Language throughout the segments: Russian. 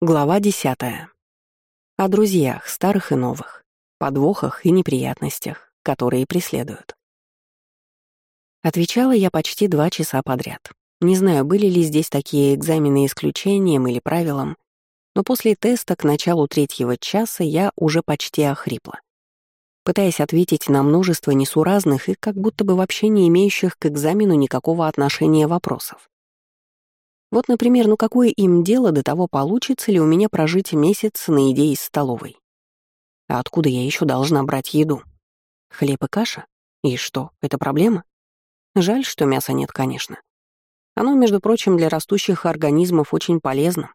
Глава десятая. О друзьях, старых и новых, подвохах и неприятностях, которые преследуют. Отвечала я почти два часа подряд. Не знаю, были ли здесь такие экзамены исключением или правилом, но после теста к началу третьего часа я уже почти охрипла. Пытаясь ответить на множество несуразных и как будто бы вообще не имеющих к экзамену никакого отношения вопросов. Вот, например, ну какое им дело до того, получится ли у меня прожить месяц на еде из столовой? А откуда я еще должна брать еду? Хлеб и каша? И что, это проблема? Жаль, что мяса нет, конечно. Оно, между прочим, для растущих организмов очень полезно.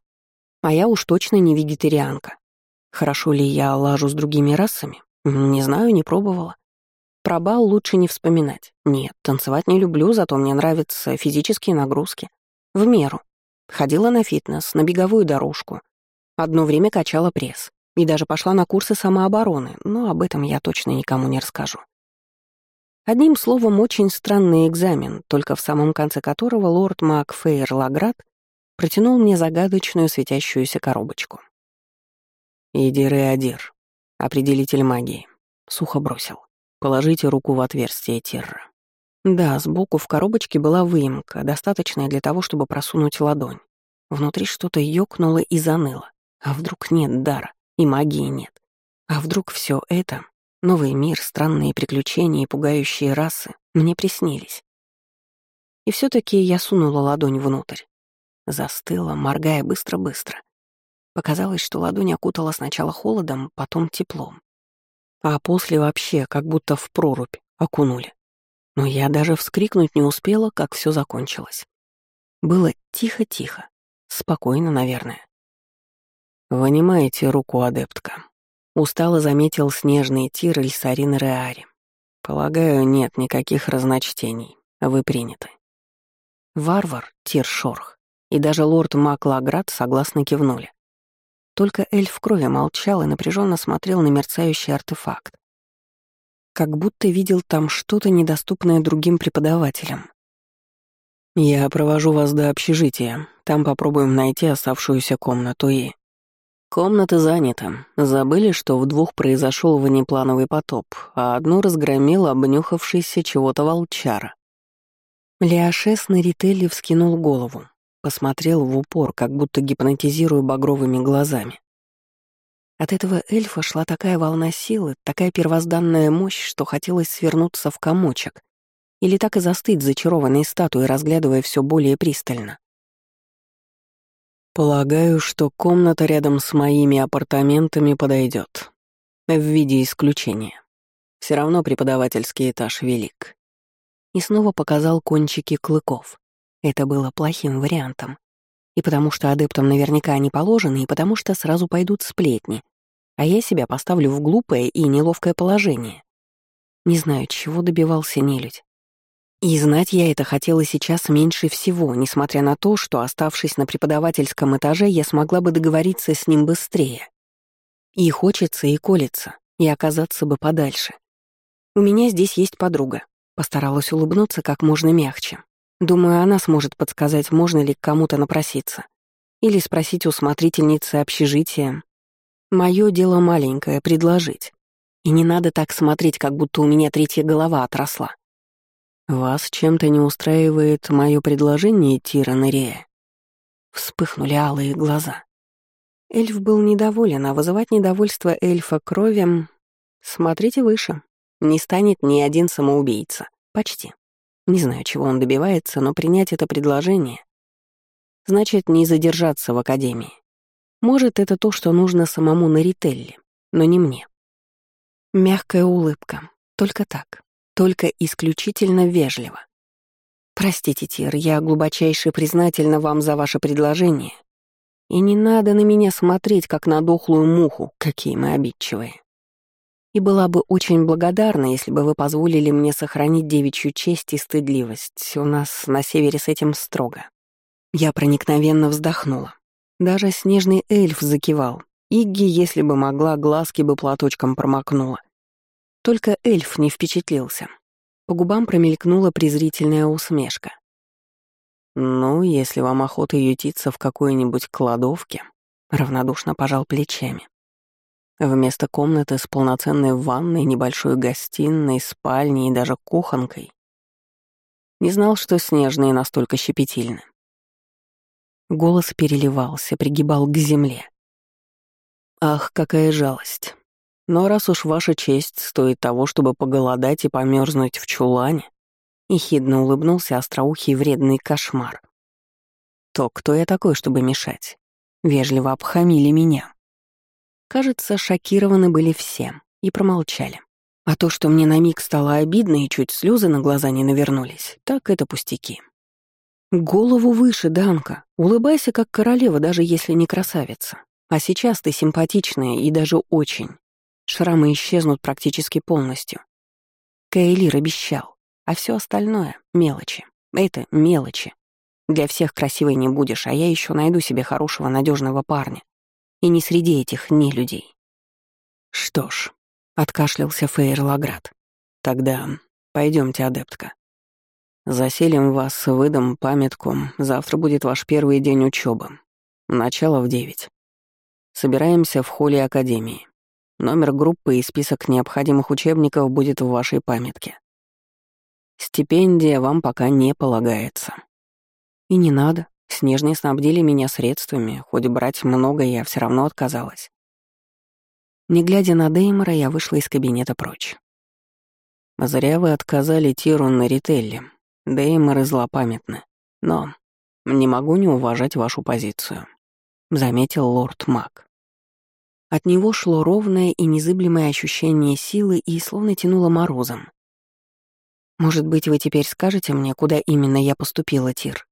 А я уж точно не вегетарианка. Хорошо ли я лажу с другими расами? Не знаю, не пробовала. Про бал лучше не вспоминать. Нет, танцевать не люблю, зато мне нравятся физические нагрузки. В меру. Ходила на фитнес, на беговую дорожку. Одно время качала пресс. И даже пошла на курсы самообороны, но об этом я точно никому не расскажу. Одним словом, очень странный экзамен, только в самом конце которого лорд Макфейр Лаград протянул мне загадочную светящуюся коробочку. «Идир Адир, определитель магии», — сухо бросил. «Положите руку в отверстие Тирра». Да, сбоку в коробочке была выемка, достаточная для того, чтобы просунуть ладонь. Внутри что-то ёкнуло и заныло. А вдруг нет дара, и магии нет? А вдруг все это, новый мир, странные приключения и пугающие расы, мне приснились? И все таки я сунула ладонь внутрь. Застыла, моргая быстро-быстро. Показалось, что ладонь окутала сначала холодом, потом теплом. А после вообще как будто в прорубь окунули. Но я даже вскрикнуть не успела, как все закончилось. Было тихо-тихо, спокойно, наверное. «Вынимаете руку, адептка», — устало заметил снежный тир Эльсарин Реари. «Полагаю, нет никаких разночтений, вы приняты». Варвар, Тир Шорх и даже лорд Маклаград согласно кивнули. Только эльф крови молчал и напряженно смотрел на мерцающий артефакт, как будто видел там что-то недоступное другим преподавателям. «Я провожу вас до общежития. Там попробуем найти оставшуюся комнату и...» «Комната занята. Забыли, что в двух произошел внеплановый потоп, а одну разгромил обнюхавшийся чего-то волчара». Леошес на рителе вскинул голову, посмотрел в упор, как будто гипнотизируя багровыми глазами. От этого эльфа шла такая волна силы, такая первозданная мощь, что хотелось свернуться в комочек или так и застыть зачарованной статуей, разглядывая все более пристально. «Полагаю, что комната рядом с моими апартаментами подойдет. В виде исключения. Все равно преподавательский этаж велик». И снова показал кончики клыков. Это было плохим вариантом. И потому что адептам наверняка не положено, и потому что сразу пойдут сплетни, а я себя поставлю в глупое и неловкое положение. Не знаю, чего добивался нелюдь. И знать я это хотела сейчас меньше всего, несмотря на то, что, оставшись на преподавательском этаже, я смогла бы договориться с ним быстрее. И хочется, и колется, и оказаться бы подальше. У меня здесь есть подруга. Постаралась улыбнуться как можно мягче. Думаю, она сможет подсказать, можно ли к кому-то напроситься. Или спросить у смотрительницы общежития, Мое дело маленькое — предложить. И не надо так смотреть, как будто у меня третья голова отросла. Вас чем-то не устраивает мое предложение, Тира Нерея? Вспыхнули алые глаза. Эльф был недоволен, а вызывать недовольство эльфа кровем... Смотрите выше. Не станет ни один самоубийца. Почти. Не знаю, чего он добивается, но принять это предложение значит не задержаться в Академии. Может, это то, что нужно самому Нарителли, но не мне. Мягкая улыбка. Только так. Только исключительно вежливо. Простите, Тир, я глубочайше признательна вам за ваше предложение. И не надо на меня смотреть, как на дохлую муху, какие мы обидчивые. И была бы очень благодарна, если бы вы позволили мне сохранить девичью честь и стыдливость. У нас на севере с этим строго. Я проникновенно вздохнула. Даже снежный эльф закивал. Игги, если бы могла, глазки бы платочком промокнула. Только эльф не впечатлился. По губам промелькнула презрительная усмешка. «Ну, если вам охота ютиться в какой-нибудь кладовке, равнодушно пожал плечами. Вместо комнаты с полноценной ванной, небольшой гостиной, спальней и даже кухонкой. Не знал, что снежные настолько щепетильны. Голос переливался, пригибал к земле. Ах, какая жалость. Но раз уж ваша честь стоит того, чтобы поголодать и померзнуть в чулане, и хидно улыбнулся остроухий вредный кошмар, то кто я такой, чтобы мешать? Вежливо обхамили меня. Кажется, шокированы были все и промолчали. А то, что мне на миг стало обидно и чуть слезы на глаза не навернулись, так это пустяки. Голову выше, Данка. Улыбайся, как королева, даже если не красавица. А сейчас ты симпатичная и даже очень. Шрамы исчезнут практически полностью. Каэлир обещал. А все остальное — мелочи. Это мелочи. Для всех красивой не будешь, а я еще найду себе хорошего, надежного парня. И не среди этих не людей. Что ж, откашлялся Фейер Лаград. Тогда пойдемте, адептка. Заселим вас, выдам памятку. Завтра будет ваш первый день учебы. Начало в девять. Собираемся в холле Академии. Номер группы и список необходимых учебников будет в вашей памятке. Стипендия вам пока не полагается. И не надо. Снежные снабдили меня средствами, хоть брать много я все равно отказалась. Не глядя на Деймора, я вышла из кабинета прочь. «Зря вы отказали Тиру на Рителле. Дейморы злопамятны. Но не могу не уважать вашу позицию», — заметил лорд Мак. От него шло ровное и незыблемое ощущение силы и словно тянуло морозом. «Может быть, вы теперь скажете мне, куда именно я поступила, Тир?»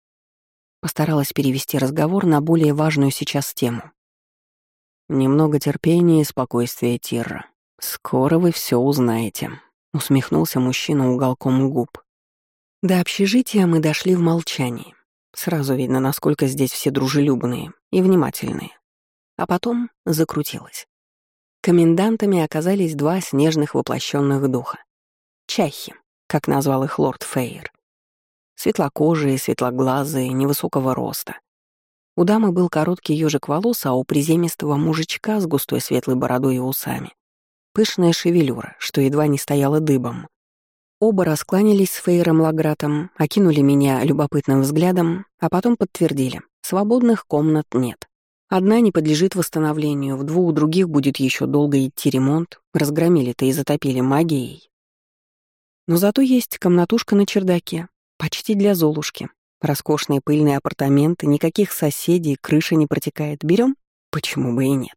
Постаралась перевести разговор на более важную сейчас тему. «Немного терпения и спокойствия, Тирра. Скоро вы все узнаете», — усмехнулся мужчина уголком губ. До общежития мы дошли в молчании. Сразу видно, насколько здесь все дружелюбные и внимательные. А потом закрутилось. Комендантами оказались два снежных воплощенных духа. Чахи, как назвал их лорд Фейер. Светлокожие, светлоглазые, невысокого роста. У дамы был короткий ежик волос, а у приземистого мужичка с густой светлой бородой и усами пышная шевелюра, что едва не стояла дыбом. Оба раскланялись с Фейром Лагратом, окинули меня любопытным взглядом, а потом подтвердили — свободных комнат нет. Одна не подлежит восстановлению, в двух других будет еще долго идти ремонт, разгромили-то и затопили магией. Но зато есть комнатушка на чердаке, Почти для Золушки. Роскошные пыльные апартаменты, никаких соседей, крыша не протекает. Берем? Почему бы и нет?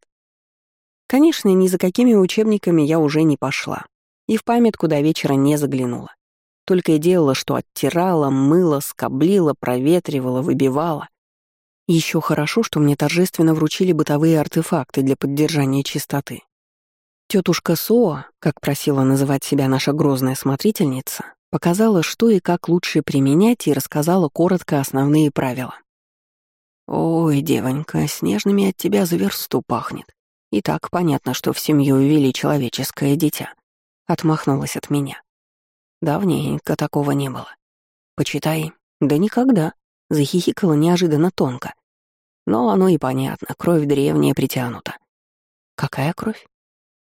Конечно, ни за какими учебниками я уже не пошла. И в памятку до вечера не заглянула. Только и делала, что оттирала, мыла, скоблила, проветривала, выбивала. Еще хорошо, что мне торжественно вручили бытовые артефакты для поддержания чистоты. Тетушка Соа, как просила называть себя наша грозная смотрительница, Показала, что и как лучше применять, и рассказала коротко основные правила. «Ой, девонька, снежными от тебя за версту пахнет. И так понятно, что в семью ввели человеческое дитя». Отмахнулась от меня. Давненько такого не было. «Почитай». «Да никогда», — захихикала неожиданно тонко. Но оно и понятно, кровь древняя притянута. «Какая кровь?»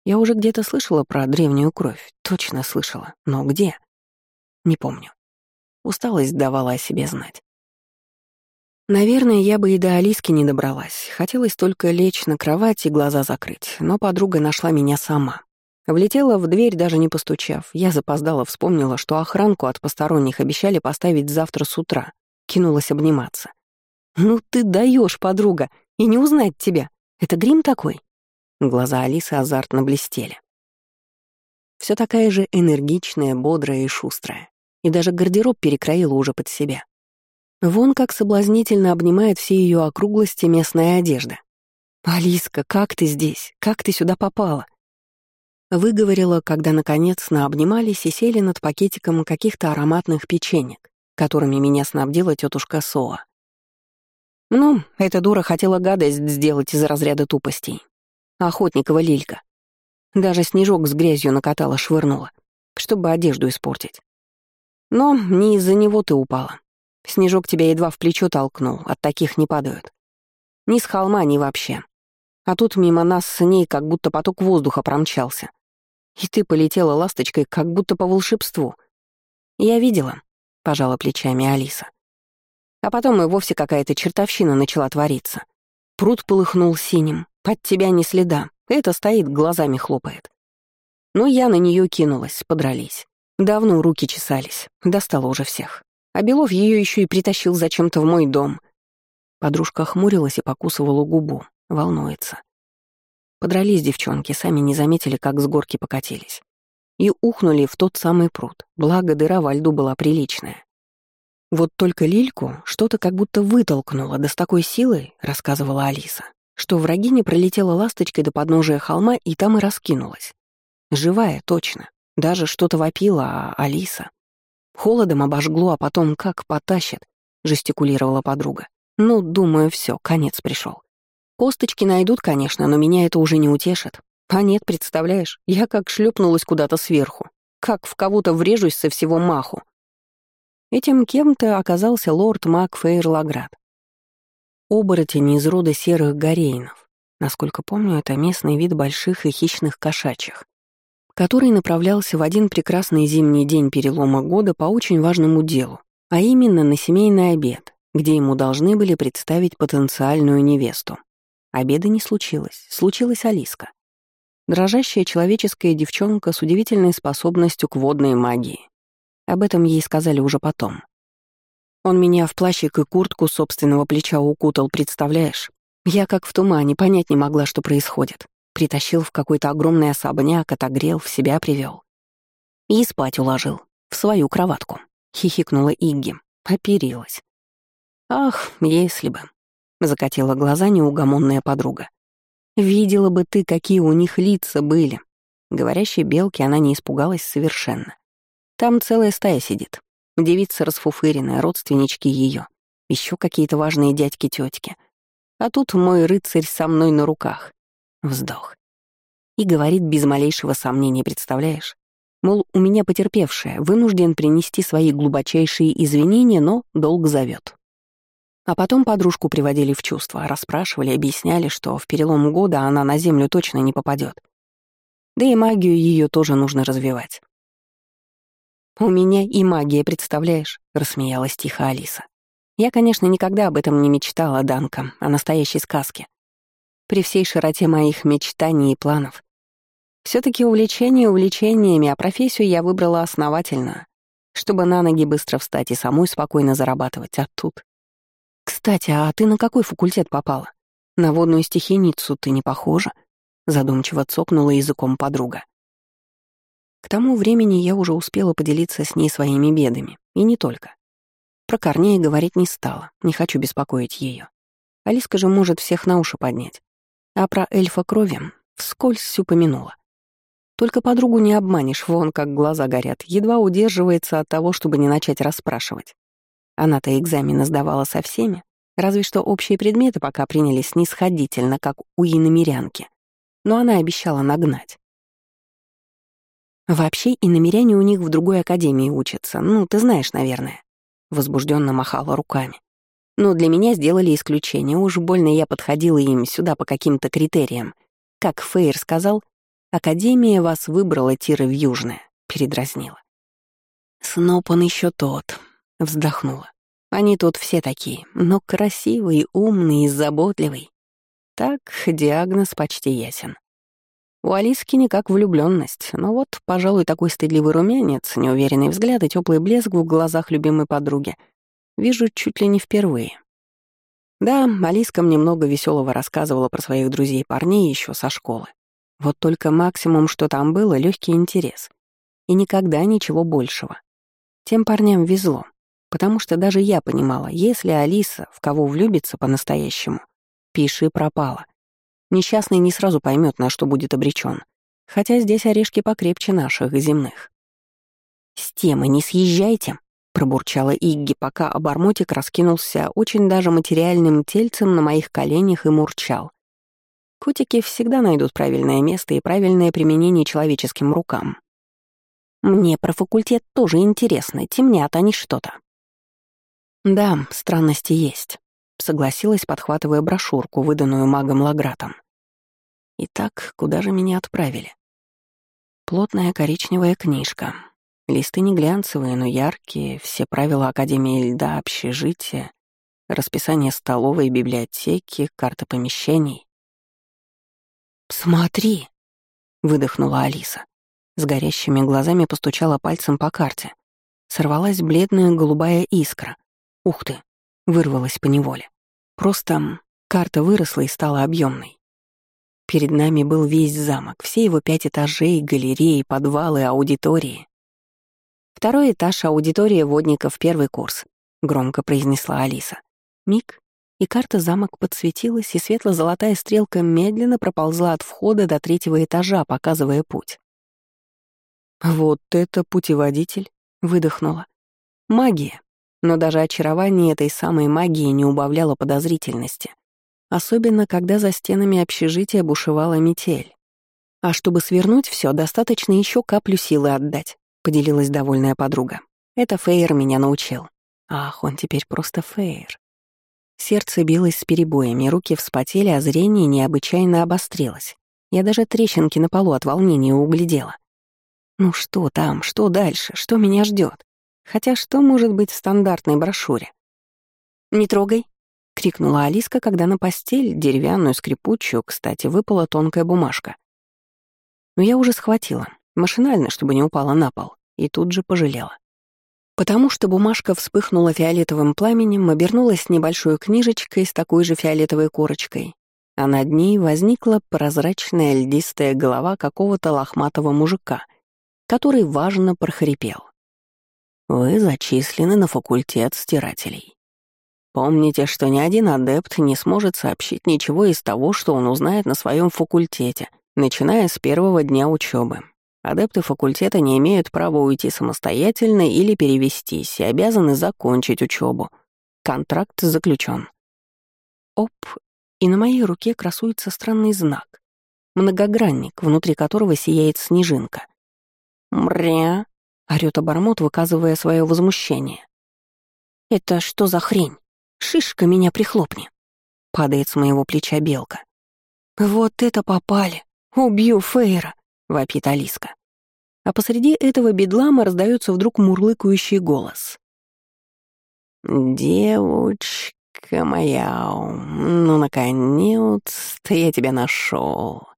Я уже где-то слышала про древнюю кровь, точно слышала, но где? Не помню. Усталость давала о себе знать. Наверное, я бы и до Алиски не добралась. Хотелось только лечь на кровать и глаза закрыть, но подруга нашла меня сама. Влетела в дверь, даже не постучав. Я запоздала, вспомнила, что охранку от посторонних обещали поставить завтра с утра. Кинулась обниматься. «Ну ты даешь, подруга, и не узнать тебя. Это грим такой?» Глаза Алисы азартно блестели. Все такая же энергичная, бодрая и шустрая. И даже гардероб перекроила уже под себя. Вон как соблазнительно обнимает все ее округлости местная одежда. «Алиска, как ты здесь? Как ты сюда попала?» Выговорила, когда, наконец, наобнимались и сели над пакетиком каких-то ароматных печенек, которыми меня снабдила тетушка Соа. Ну, эта дура хотела гадость сделать из разряда тупостей. Охотникова Лилька. Даже снежок с грязью накатала, швырнула, чтобы одежду испортить. Но не из-за него ты упала. Снежок тебя едва в плечо толкнул, от таких не падают. Ни с холма, ни вообще. А тут мимо нас с ней как будто поток воздуха промчался. И ты полетела ласточкой, как будто по волшебству. Я видела, — пожала плечами Алиса. А потом и вовсе какая-то чертовщина начала твориться. Пруд полыхнул синим, под тебя ни следа, это стоит, глазами хлопает. Ну, я на нее кинулась, подрались. Давно руки чесались, достала уже всех. А Белов ее еще и притащил зачем-то в мой дом. Подружка хмурилась и покусывала губу, волнуется. Подрались девчонки, сами не заметили, как с горки покатились. И ухнули в тот самый пруд, благо дыра во льду была приличная. Вот только Лильку что-то как будто вытолкнуло, да с такой силой, рассказывала Алиса, что врагиня пролетела ласточкой до подножия холма и там и раскинулась. Живая, точно. Даже что-то вопила, а Алиса... Холодом обожгло, а потом как потащит, жестикулировала подруга. Ну, думаю, все, конец пришел. Косточки найдут, конечно, но меня это уже не утешит. А нет, представляешь, я как шлепнулась куда-то сверху. Как в кого-то врежусь со всего маху. Этим кем-то оказался лорд Мак Фейрлаград. Оборотень из рода серых горейнов. Насколько помню, это местный вид больших и хищных кошачьих который направлялся в один прекрасный зимний день перелома года по очень важному делу, а именно на семейный обед, где ему должны были представить потенциальную невесту. Обеда не случилось, случилась Алиска. Дрожащая человеческая девчонка с удивительной способностью к водной магии. Об этом ей сказали уже потом. Он меня в плащик и куртку собственного плеча укутал, представляешь? Я как в тумане, понять не могла, что происходит. Притащил в какой-то огромный особняк, отогрел, в себя привел. И спать уложил. В свою кроватку. Хихикнула Игги. Оперилась. «Ах, если бы!» — закатила глаза неугомонная подруга. «Видела бы ты, какие у них лица были!» Говорящей белки она не испугалась совершенно. Там целая стая сидит. Девица расфуфыренная, родственнички ее, еще какие-то важные дядьки тетки. А тут мой рыцарь со мной на руках. Вздох. И говорит без малейшего сомнения, представляешь? Мол, у меня потерпевшая, вынужден принести свои глубочайшие извинения, но долг зовет. А потом подружку приводили в чувство, расспрашивали, объясняли, что в перелом года она на землю точно не попадет. Да и магию ее тоже нужно развивать. «У меня и магия, представляешь?» — рассмеялась тихо Алиса. «Я, конечно, никогда об этом не мечтала, Данка, о настоящей сказке при всей широте моих мечтаний и планов. все таки увлечение увлечениями, а профессию я выбрала основательно, чтобы на ноги быстро встать и самой спокойно зарабатывать, а тут... «Кстати, а ты на какой факультет попала? На водную стихийницу ты не похожа?» Задумчиво цокнула языком подруга. К тому времени я уже успела поделиться с ней своими бедами, и не только. Про Корнея говорить не стала, не хочу беспокоить ее. Алиска же может всех на уши поднять. А про эльфа крови вскользь упомянула. Только подругу не обманешь, вон как глаза горят, едва удерживается от того, чтобы не начать расспрашивать. Она-то экзамены сдавала со всеми, разве что общие предметы пока принялись снисходительно, как у иномерянки. Но она обещала нагнать. Вообще, иномеряне у них в другой академии учатся, ну, ты знаешь, наверное. Возбужденно махала руками. Но для меня сделали исключение, уж больно я подходила им сюда по каким-то критериям. Как Фейр сказал, «Академия вас выбрала, Тира в Южное», — передразнила. «Сноп он еще тот», — вздохнула. «Они тут все такие, но красивый, умный и заботливый. Так, диагноз почти ясен. У Алиски никак влюбленность, но вот, пожалуй, такой стыдливый румянец, неуверенный взгляд и теплый блеск в глазах любимой подруги — Вижу чуть ли не впервые. Да, Алиска мне много веселого рассказывала про своих друзей-парней еще со школы. Вот только максимум, что там было, легкий интерес. И никогда ничего большего. Тем парням везло, потому что даже я понимала, если Алиса в кого влюбится по-настоящему, пиши пропала. Несчастный не сразу поймет, на что будет обречен. Хотя здесь орешки покрепче наших земных. «С темы не съезжайте», пробурчала Игги, пока обормотик раскинулся очень даже материальным тельцем на моих коленях и мурчал. Котики всегда найдут правильное место и правильное применение человеческим рукам. Мне про факультет тоже интересно, темнят они что-то. Да, странности есть, согласилась, подхватывая брошюрку, выданную магом Лагратом. Итак, куда же меня отправили? Плотная коричневая книжка. Листы не глянцевые, но яркие, все правила Академии льда, общежития, расписание столовой библиотеки, карта помещений. «Смотри!» — выдохнула Алиса. С горящими глазами постучала пальцем по карте. Сорвалась бледная голубая искра. Ух ты! Вырвалась по неволе. Просто карта выросла и стала объемной. Перед нами был весь замок, все его пять этажей, галереи, подвалы, аудитории. «Второй этаж, аудитория водников, первый курс», — громко произнесла Алиса. Миг, и карта замок подсветилась, и светло-золотая стрелка медленно проползла от входа до третьего этажа, показывая путь. «Вот это путеводитель!» — выдохнула. «Магия!» Но даже очарование этой самой магии не убавляло подозрительности. Особенно, когда за стенами общежития бушевала метель. А чтобы свернуть все, достаточно еще каплю силы отдать, поделилась довольная подруга. Это Фейер меня научил. Ах, он теперь просто Фейер. Сердце билось с перебоями, руки вспотели, а зрение необычайно обострилось. Я даже трещинки на полу от волнения углядела. Ну что там, что дальше, что меня ждет? Хотя что может быть в стандартной брошюре? «Не трогай», — крикнула Алиска, когда на постель, деревянную, скрипучую, кстати, выпала тонкая бумажка. Но я уже схватила, машинально, чтобы не упала на пол, и тут же пожалела. Потому что бумажка вспыхнула фиолетовым пламенем, обернулась небольшой книжечкой с такой же фиолетовой корочкой, а над ней возникла прозрачная льдистая голова какого-то лохматого мужика, который важно прохрипел. «Вы зачислены на факультет стирателей. Помните, что ни один адепт не сможет сообщить ничего из того, что он узнает на своем факультете, начиная с первого дня учебы. Адепты факультета не имеют права уйти самостоятельно или перевестись и обязаны закончить учебу. Контракт заключен. Оп, и на моей руке красуется странный знак. Многогранник, внутри которого сияет снежинка. «Мря!» — орёт обормот, выказывая свое возмущение. «Это что за хрень?» Шишка меня прихлопни. Падает с моего плеча белка. Вот это попали. Убью Фейра, вопит Алиска. А посреди этого бедлама раздается вдруг мурлыкающий голос. «Девочка моя, ну, наконец-то я тебя нашел.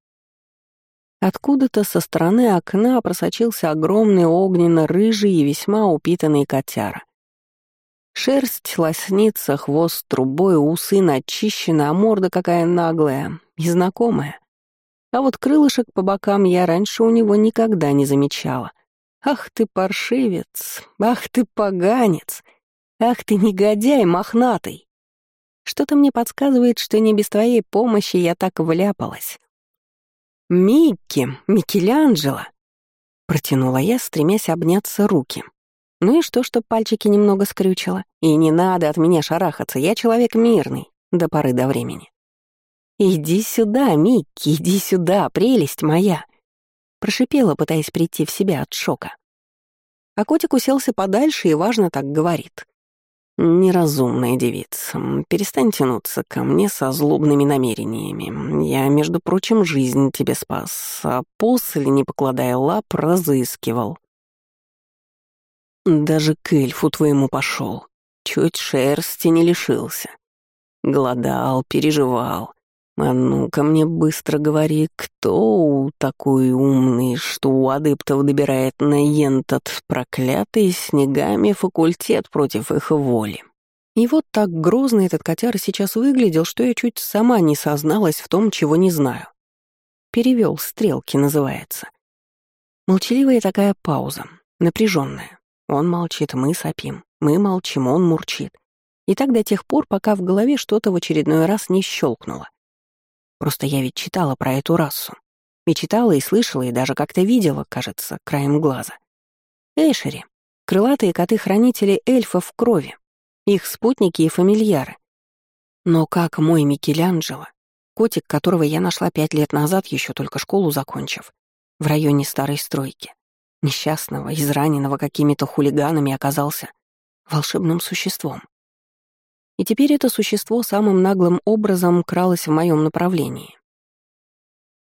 Откуда-то со стороны окна просочился огромный огненно-рыжий и весьма упитанный котяра. Шерсть лоснится, хвост трубой, усы начищены, а морда какая наглая и знакомая. А вот крылышек по бокам я раньше у него никогда не замечала. Ах ты паршивец, ах ты поганец, ах ты негодяй мохнатый. Что-то мне подсказывает, что не без твоей помощи я так вляпалась. «Микки, Микеланджело!» — протянула я, стремясь обняться руки. Ну и что, что пальчики немного скрючило? И не надо от меня шарахаться, я человек мирный, до поры до времени. «Иди сюда, Микки, иди сюда, прелесть моя!» Прошипела, пытаясь прийти в себя от шока. А котик уселся подальше и важно так говорит. «Неразумная девица, перестань тянуться ко мне со злобными намерениями. Я, между прочим, жизнь тебе спас, а после, не покладая лап, разыскивал. Даже к эльфу твоему пошел. Чуть шерсти не лишился. Голодал, переживал. А ну-ка мне быстро говори, кто такой умный, что у адептов добирает на ентот проклятый снегами факультет против их воли. И вот так грозно этот котяр сейчас выглядел, что я чуть сама не созналась в том, чего не знаю. Перевел стрелки, называется. Молчаливая такая пауза, напряженная. Он молчит, мы сопим. Мы молчим, он мурчит. И так до тех пор, пока в голове что-то в очередной раз не щелкнуло. Просто я ведь читала про эту расу. И читала, и слышала, и даже как-то видела, кажется, краем глаза. Эшери. Крылатые коты-хранители эльфов в крови. Их спутники и фамильяры. Но как мой Микеланджело, котик, которого я нашла пять лет назад, еще только школу закончив, в районе старой стройки, несчастного, израненного какими-то хулиганами оказался волшебным существом. И теперь это существо самым наглым образом кралось в моем направлении.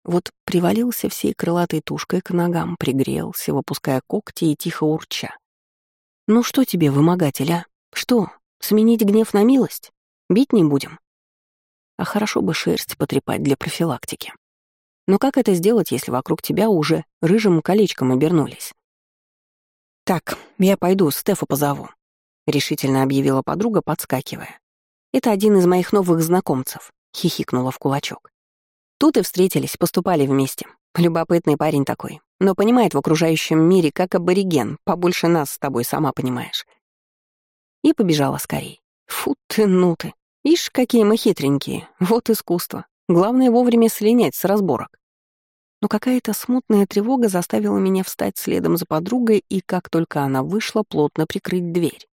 Вот привалился всей крылатой тушкой к ногам, пригрелся, выпуская когти и тихо урча. «Ну что тебе, вымогатель, а? Что, сменить гнев на милость? Бить не будем?» А хорошо бы шерсть потрепать для профилактики. Но как это сделать, если вокруг тебя уже рыжим колечком обернулись? «Так, я пойду, Стефа позову», — решительно объявила подруга, подскакивая. «Это один из моих новых знакомцев», — хихикнула в кулачок. Тут и встретились, поступали вместе. Любопытный парень такой, но понимает в окружающем мире как абориген, побольше нас с тобой, сама понимаешь. И побежала скорей. Фу ты, ну ты. Ишь, какие мы хитренькие. Вот искусство. Главное вовремя слинять с разборок. Но какая-то смутная тревога заставила меня встать следом за подругой и, как только она вышла, плотно прикрыть дверь.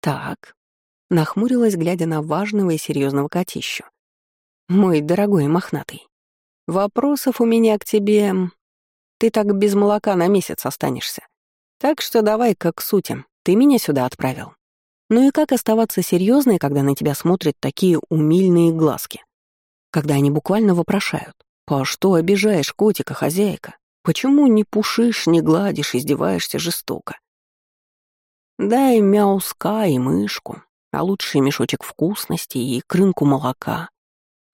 Так, нахмурилась, глядя на важного и серьезного котищу. «Мой дорогой мохнатый, вопросов у меня к тебе... Ты так без молока на месяц останешься. Так что давай как к сути. Ты меня сюда отправил. Ну и как оставаться серьезной, когда на тебя смотрят такие умильные глазки? Когда они буквально вопрошают. «По что обижаешь котика, хозяйка? Почему не пушишь, не гладишь, издеваешься жестоко?» Дай мяуска и мышку, а лучше мешочек вкусностей и крынку молока.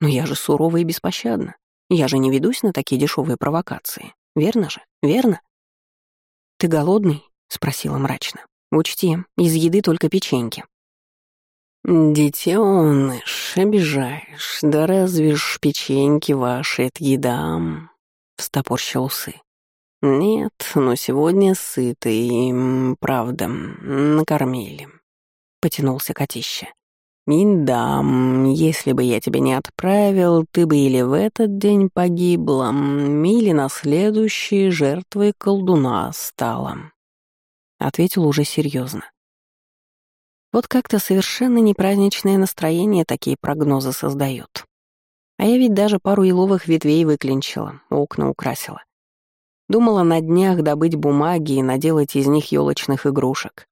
Но я же сурова и беспощадна. Я же не ведусь на такие дешевые провокации. Верно же? Верно? «Ты голодный?» — спросила мрачно. «Учти, из еды только печеньки». «Детёныш, обижаешь, да разве ж печеньки ваши — это еда?» — встопорщил усы. «Нет, но сегодня сытый, и, правда, накормили», — потянулся котище. «И если бы я тебя не отправил, ты бы или в этот день погибла, или на следующий жертвой колдуна стала», — ответил уже серьезно. Вот как-то совершенно непраздничное настроение такие прогнозы создают. А я ведь даже пару еловых ветвей выклинчила, окна украсила. Думала на днях добыть бумаги и наделать из них елочных игрушек.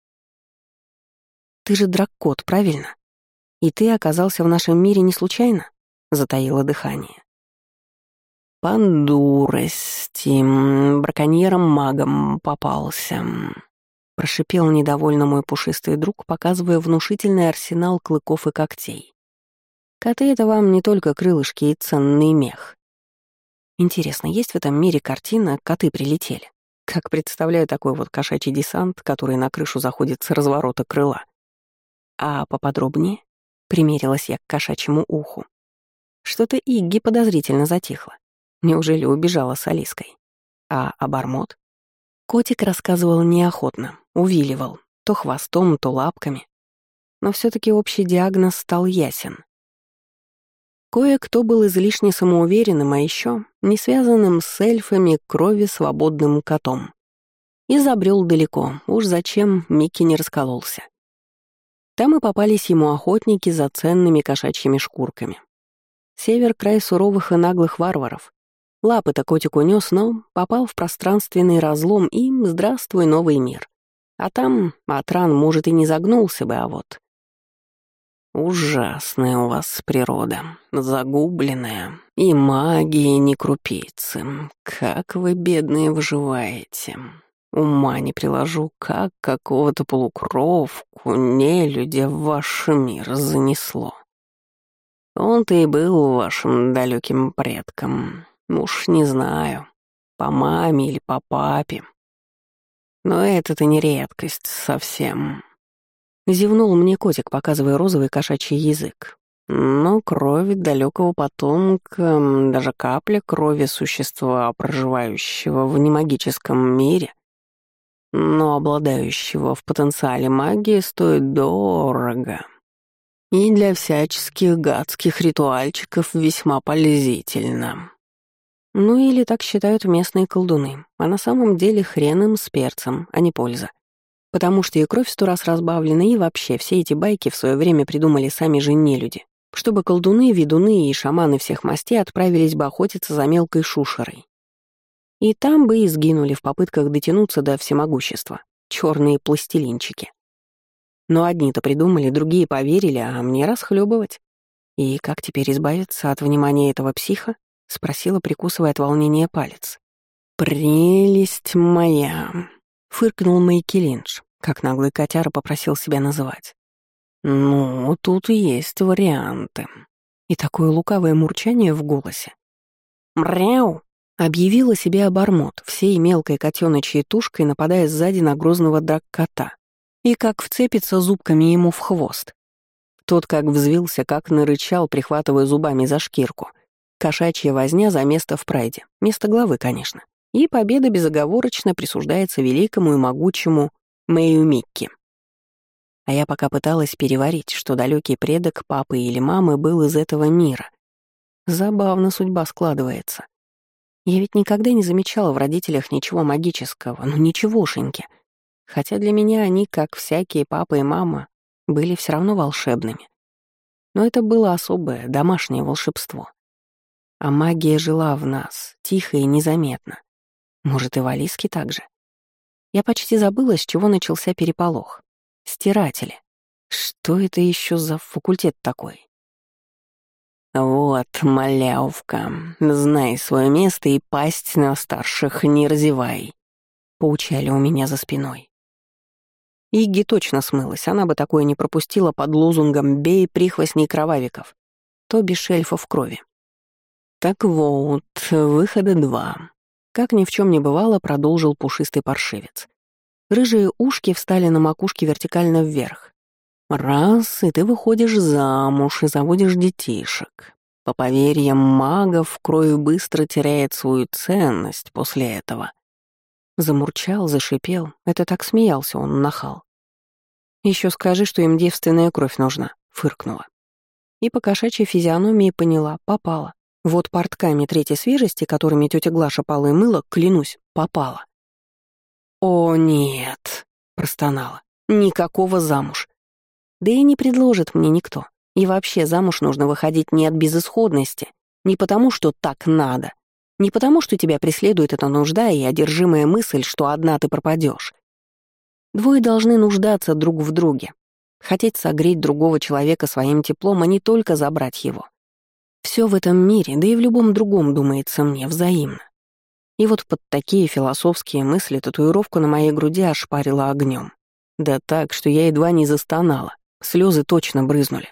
«Ты же драккот, правильно? И ты оказался в нашем мире не случайно?» — затаило дыхание. «По дурости, браконьером-магом попался», — прошипел недовольно мой пушистый друг, показывая внушительный арсенал клыков и когтей. «Коты — это вам не только крылышки и ценный мех. Интересно, есть в этом мире картина «Коты прилетели»? Как представляю такой вот кошачий десант, который на крышу заходит с разворота крыла. А поподробнее примерилась я к кошачьему уху. Что-то Игги подозрительно затихло. Неужели убежала с Алиской? А обормот? Котик рассказывал неохотно, увиливал, то хвостом, то лапками. Но все таки общий диагноз стал ясен. Кое-кто был излишне самоуверенным, а еще не связанным с эльфами крови свободным котом. И забрел далеко, уж зачем Микки не раскололся. Там и попались ему охотники за ценными кошачьими шкурками. Север — край суровых и наглых варваров. Лапы-то котик унес, но попал в пространственный разлом и «Здравствуй, новый мир». А там Атран, может, и не загнулся бы, а вот Ужасная у вас природа, загубленная, и магии не крупицы. Как вы, бедные, выживаете? Ума не приложу, как какого-то полукровку, нелюдя в ваш мир занесло. Он-то и был вашим далеким предком. Уж не знаю, по маме или по папе. Но это-то не редкость совсем. Зевнул мне котик, показывая розовый кошачий язык. Но крови далекого потомка, даже капля крови существа, проживающего в немагическом мире, но обладающего в потенциале магии, стоит дорого. И для всяческих гадских ритуальчиков весьма полезительно. Ну или так считают местные колдуны, а на самом деле хрен им с перцем, а не польза. Потому что и кровь сто раз разбавлена, и вообще все эти байки в свое время придумали сами же нелюди, чтобы колдуны, ведуны и шаманы всех мастей отправились бы охотиться за мелкой шушерой. И там бы и сгинули в попытках дотянуться до всемогущества. Черные пластилинчики. Но одни-то придумали, другие поверили, а мне расхлебывать. И как теперь избавиться от внимания этого психа? — спросила, прикусывая от волнения палец. «Прелесть моя!» — фыркнул Мэйки как наглый котяра попросил себя называть. «Ну, тут есть варианты». И такое лукавое мурчание в голосе. «Мряу!» — объявила себе обормот, всей мелкой котеночьей тушкой, нападая сзади на грозного драк-кота. И как вцепится зубками ему в хвост. Тот как взвился, как нарычал, прихватывая зубами за шкирку. Кошачья возня за место в прайде. Место главы, конечно. И победа безоговорочно присуждается великому и могучему Мэю Микки. А я пока пыталась переварить, что далекий предок папы или мамы был из этого мира. Забавно судьба складывается. Я ведь никогда не замечала в родителях ничего магического, ну ничегошеньки. Хотя для меня они, как всякие папа и мама, были все равно волшебными. Но это было особое, домашнее волшебство. А магия жила в нас, тихо и незаметно. Может, и в Алиске так же. Я почти забыла, с чего начался переполох. Стиратели. Что это еще за факультет такой? «Вот, малявка, знай свое место и пасть на старших не разевай», — поучали у меня за спиной. Игги точно смылась, она бы такое не пропустила под лозунгом «бей прихвостней кровавиков», то без шельфов крови. Так вот, выхода два. Как ни в чем не бывало, продолжил пушистый паршивец. Рыжие ушки встали на макушке вертикально вверх. Раз, и ты выходишь замуж и заводишь детишек. По поверьям магов, кровь быстро теряет свою ценность после этого. Замурчал, зашипел. Это так смеялся он, нахал. Еще скажи, что им девственная кровь нужна», — фыркнула. И по кошачьей физиономии поняла, попала. Вот портками третьей свежести, которыми тетя Глаша пала и мыла, клянусь, попала. «О, нет», — простонала, — «никакого замуж. Да и не предложит мне никто. И вообще замуж нужно выходить не от безысходности, не потому, что так надо, не потому, что тебя преследует эта нужда и одержимая мысль, что одна ты пропадешь. Двое должны нуждаться друг в друге, хотеть согреть другого человека своим теплом, а не только забрать его. Все в этом мире, да и в любом другом, думается мне, взаимно. И вот под такие философские мысли татуировку на моей груди ошпарила огнем. Да так, что я едва не застонала, слезы точно брызнули.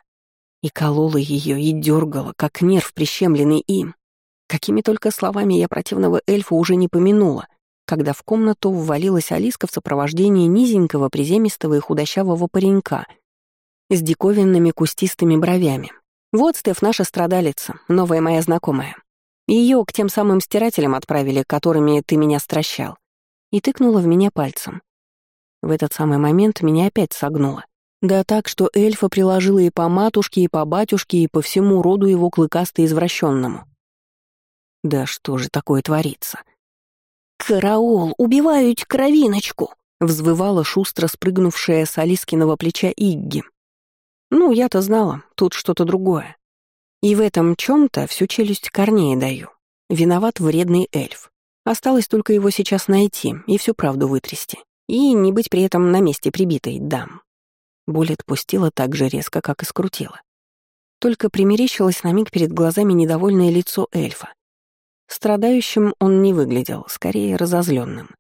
И колола ее, и дергала, как нерв, прищемленный им. Какими только словами я противного эльфа уже не помянула, когда в комнату ввалилась Алиска в сопровождении низенького, приземистого и худощавого паренька с диковинными кустистыми бровями. «Вот, Стеф, наша страдалица, новая моя знакомая. Ее к тем самым стирателям отправили, которыми ты меня стращал». И тыкнула в меня пальцем. В этот самый момент меня опять согнуло. Да так, что эльфа приложила и по матушке, и по батюшке, и по всему роду его клыкасто-извращенному. Да что же такое творится? «Караул! Убивают кровиночку!» — взвывала шустро спрыгнувшая с Алискиного плеча Игги. Ну, я-то знала, тут что-то другое. И в этом чем то всю челюсть корнее даю. Виноват вредный эльф. Осталось только его сейчас найти и всю правду вытрясти. И не быть при этом на месте прибитой, дам. Боль отпустила так же резко, как и скрутила. Только примерещилось на миг перед глазами недовольное лицо эльфа. Страдающим он не выглядел, скорее разозленным.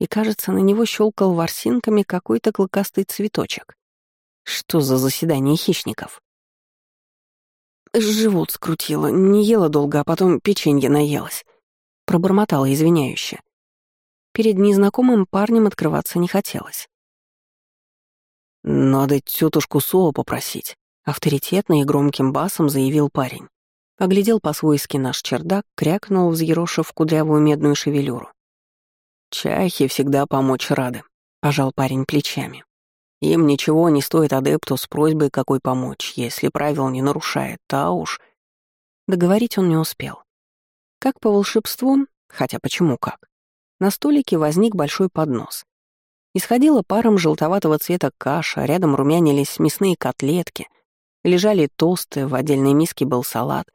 И, кажется, на него щелкал ворсинками какой-то клыкастый цветочек. Что за заседание хищников? Живот скрутило, не ела долго, а потом печенье наелась. Пробормотала извиняюще. Перед незнакомым парнем открываться не хотелось. «Надо тетушку Суо попросить», — авторитетно и громким басом заявил парень. Оглядел по-свойски наш чердак, крякнул, взъерошив кудрявую медную шевелюру. «Чахи всегда помочь рады», — пожал парень плечами. «Им ничего не стоит адепту с просьбой какой помочь, если правил не нарушает, а уж...» Договорить он не успел. Как по волшебству, хотя почему как, на столике возник большой поднос. Исходила паром желтоватого цвета каша, рядом румянились мясные котлетки, лежали тосты, в отдельной миске был салат,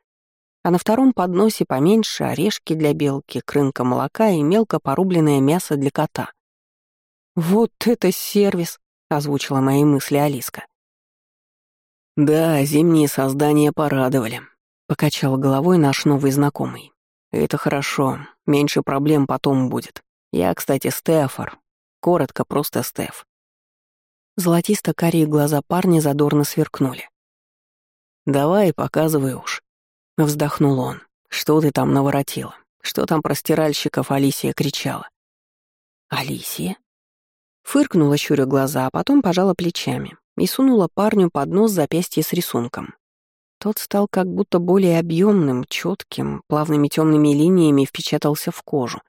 а на втором подносе поменьше орешки для белки, крынка молока и мелко порубленное мясо для кота. «Вот это сервис!» — озвучила мои мысли Алиска. «Да, зимние создания порадовали», Покачал головой наш новый знакомый. Это хорошо, меньше проблем потом будет. Я, кстати, Стефор. Коротко, просто Стеф. Золотисто-карие глаза парня задорно сверкнули. «Давай, показывай уж», — вздохнул он. «Что ты там наворотила? Что там про стиральщиков Алисия кричала?» «Алисия?» Фыркнула, щуря глаза, а потом пожала плечами и сунула парню под нос запястье с рисунком. Тот стал как будто более объемным, четким, плавными темными линиями впечатался в кожу.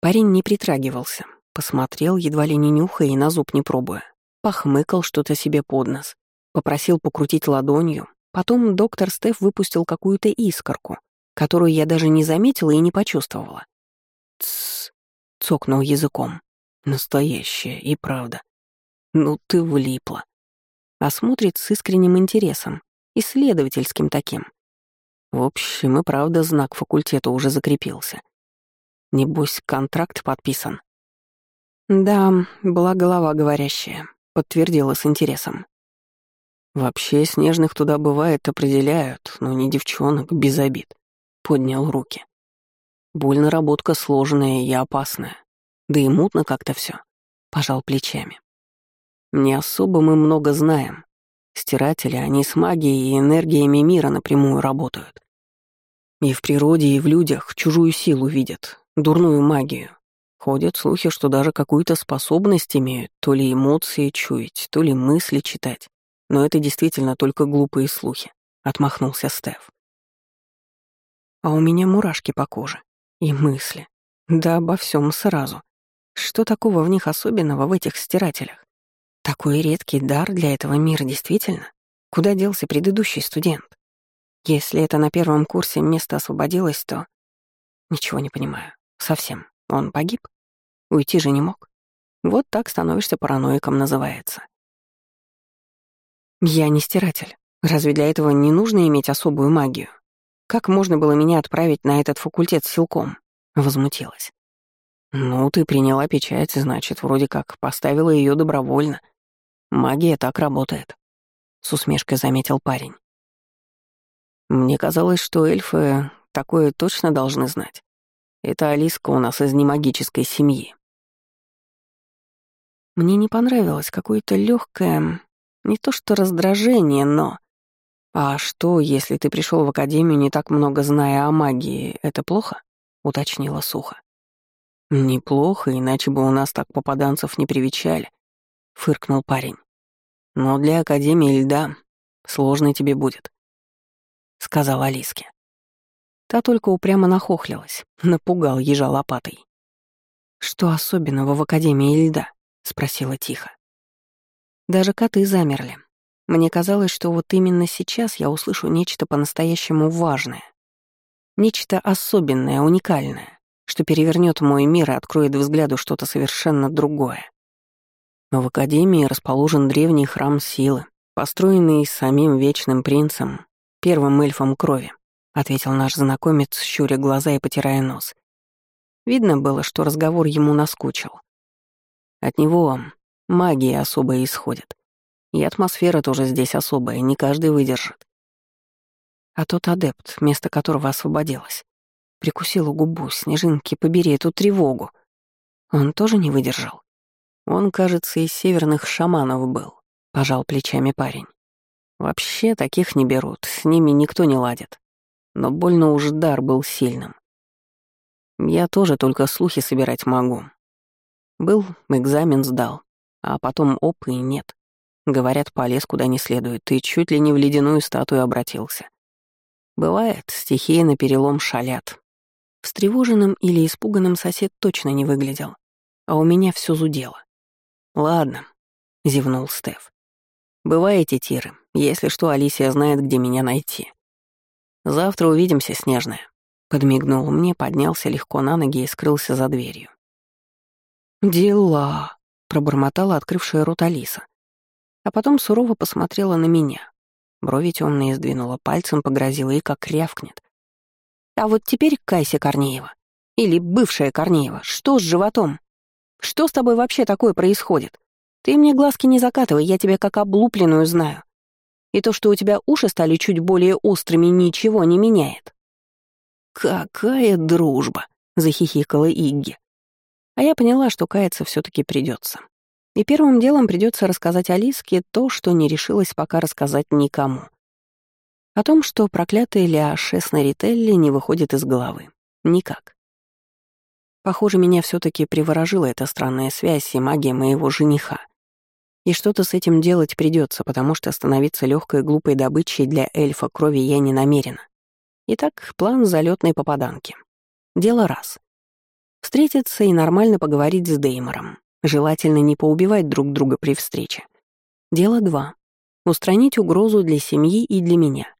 Парень не притрагивался, посмотрел, едва ли не нюхая и на зуб не пробуя. Похмыкал что-то себе под нос, попросил покрутить ладонью. Потом доктор Стеф выпустил какую-то искорку, которую я даже не заметила и не почувствовала. «Тссс», — цокнул языком. «Настоящая и правда. Ну ты влипла». А смотрит с искренним интересом, исследовательским таким. В общем, и правда знак факультета уже закрепился. Небось, контракт подписан. Да, была голова говорящая, подтвердила с интересом. Вообще, снежных туда бывает определяют, но не девчонок, без обид. Поднял руки. Больно работка сложная и опасная. Да и мутно как-то все. Пожал плечами. Не особо мы много знаем, Стиратели, они с магией и энергиями мира напрямую работают. И в природе, и в людях чужую силу видят, дурную магию. Ходят слухи, что даже какую-то способность имеют, то ли эмоции чуять, то ли мысли читать. Но это действительно только глупые слухи, — отмахнулся Стеф. А у меня мурашки по коже. И мысли. Да обо всем сразу. Что такого в них особенного в этих стирателях? Такой редкий дар для этого мира, действительно. Куда делся предыдущий студент? Если это на первом курсе место освободилось, то... Ничего не понимаю. Совсем. Он погиб? Уйти же не мог. Вот так становишься параноиком, называется. Я не стиратель. Разве для этого не нужно иметь особую магию? Как можно было меня отправить на этот факультет силком? Возмутилась. Ну, ты приняла печать, значит, вроде как поставила ее добровольно — Магия так работает», — с усмешкой заметил парень. «Мне казалось, что эльфы такое точно должны знать. Это Алиска у нас из немагической семьи». Мне не понравилось какое-то легкое, не то что раздражение, но... «А что, если ты пришел в академию, не так много зная о магии, это плохо?» — уточнила сухо. «Неплохо, иначе бы у нас так попаданцев не привечали фыркнул парень. Но для Академии льда сложно тебе будет, сказал Алиске. Та только упрямо нахохлилась, напугал ежа лопатой. «Что особенного в Академии льда?» — спросила тихо. Даже коты замерли. Мне казалось, что вот именно сейчас я услышу нечто по-настоящему важное. Нечто особенное, уникальное, что перевернет мой мир и откроет взгляду что-то совершенно другое. В Академии расположен древний храм силы, построенный самим Вечным Принцем, первым эльфом крови, ответил наш знакомец, щуря глаза и потирая нос. Видно было, что разговор ему наскучил. От него магия особая исходит. И атмосфера тоже здесь особая, не каждый выдержит. А тот адепт, место которого освободилось, прикусила губу, снежинки, побери эту тревогу. Он тоже не выдержал. Он, кажется, из северных шаманов был, пожал плечами парень. Вообще таких не берут, с ними никто не ладит. Но больно уж дар был сильным. Я тоже только слухи собирать могу. Был, экзамен сдал, а потом оп и нет. Говорят, полез куда не следует, и чуть ли не в ледяную статую обратился. Бывает, стихии на перелом шалят. Встревоженным или испуганным сосед точно не выглядел, а у меня все зудело. «Ладно», — зевнул Стеф. «Бываете, Тиры. Если что, Алисия знает, где меня найти. Завтра увидимся, Снежная». Подмигнул мне, поднялся легко на ноги и скрылся за дверью. «Дела», — пробормотала открывшая рот Алиса. А потом сурово посмотрела на меня. Брови темные сдвинула, пальцем погрозила и как рявкнет. «А вот теперь Кайся Корнеева. Или бывшая Корнеева. Что с животом?» Что с тобой вообще такое происходит? Ты мне глазки не закатывай, я тебя как облупленную знаю. И то, что у тебя уши стали чуть более острыми, ничего не меняет». «Какая дружба!» — захихикала Игги. А я поняла, что каяться все таки придется. И первым делом придется рассказать Алиске то, что не решилась пока рассказать никому. О том, что проклятый Леаше с не выходит из головы. Никак. Похоже, меня все таки приворожила эта странная связь и магия моего жениха. И что-то с этим делать придется, потому что становиться легкой глупой добычей для эльфа крови я не намерена. Итак, план залетной попаданки. Дело раз. Встретиться и нормально поговорить с Деймором. Желательно не поубивать друг друга при встрече. Дело два. Устранить угрозу для семьи и для меня.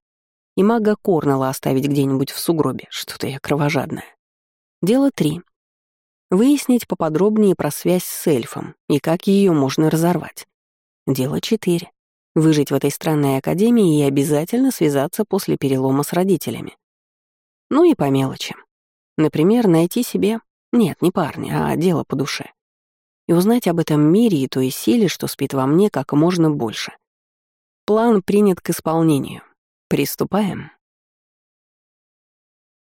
И мага Корнелла оставить где-нибудь в сугробе. Что-то я кровожадная. Дело три. Выяснить поподробнее про связь с эльфом и как ее можно разорвать. Дело четыре. Выжить в этой странной академии и обязательно связаться после перелома с родителями. Ну и по мелочи. Например, найти себе нет, не парни, а дело по душе. И узнать об этом мире и той силе, что спит во мне, как можно больше. План принят к исполнению. Приступаем.